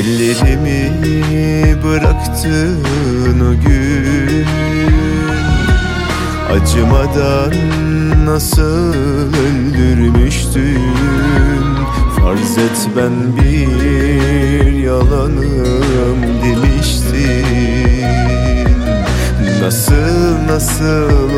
Ellerimi bıraktın o gün. Acımadan nasıl öldürmüştün? Farz et ben bir yalanım demiştin. Nasıl nasıl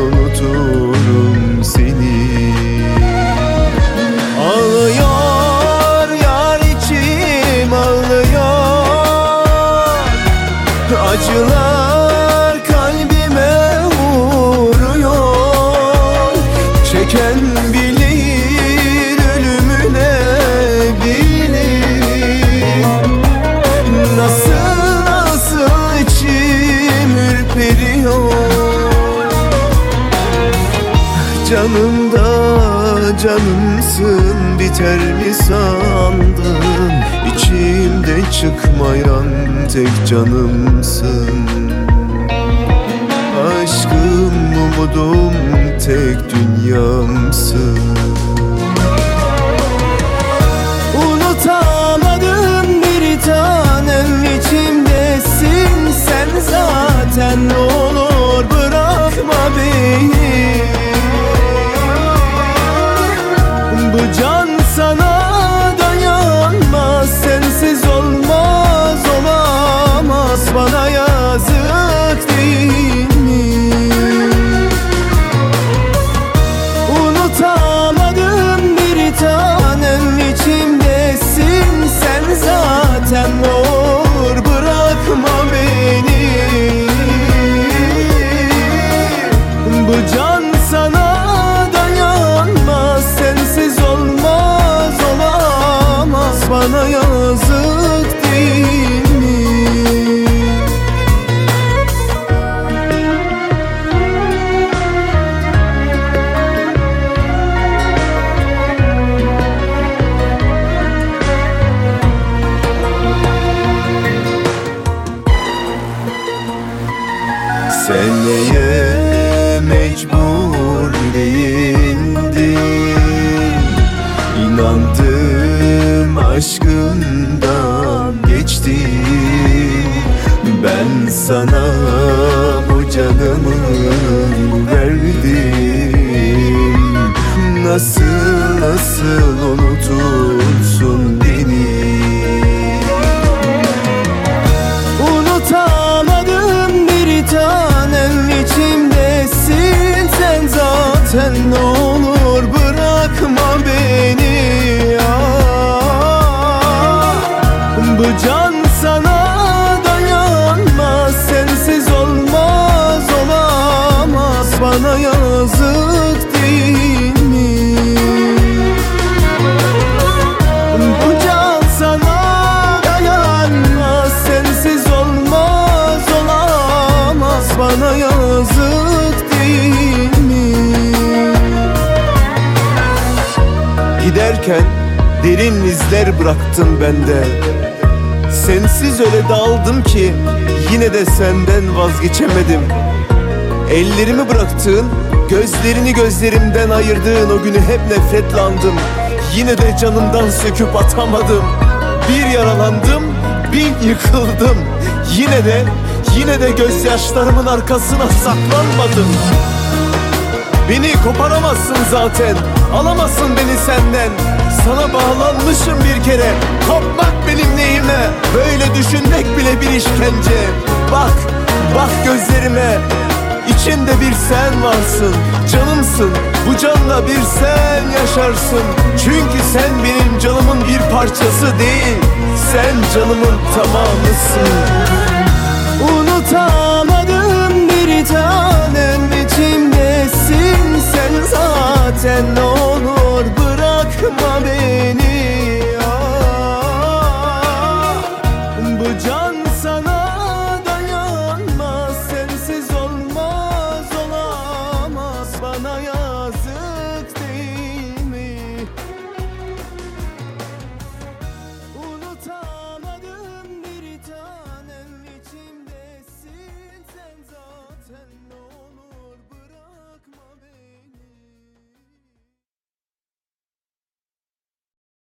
Çeken bilir ölümüne bilir. Nasıl nasıl içim ürperiyor. Canımda canımsın biter mi sandım İçimde çıkmayan tek canımsın. Aşkım umudum tek dünyamsın Ben sana bu canımı verdim. Nasıl nasıl unutursun beni? Unutamadım bir tanem içimdesin. Sen zaten ne Giderken derin izler bıraktın bende. Sensiz öyle daldım ki yine de senden vazgeçemedim. Ellerimi bıraktığın, gözlerini gözlerimden ayırdığın o günü hep nefretle andım Yine de canımdan söküp atamadım. Bir yaralandım, bin yıkıldım. Yine de, yine de gözyaşlarımın arkasına saklanmadım. Beni koparamazsın zaten Alamazsın beni senden. Sana bağlanmışım bir kere. Kopmak benim neyime? Böyle düşünmek bile bir işkence. Bak, bak gözlerime. İçinde bir sen varsın. Canımsın. Bu canla bir sen yaşarsın. Çünkü sen benim canımın bir parçası değil. Sen canımın tamamısın. Unutamadım zaten ne olur bırakma beni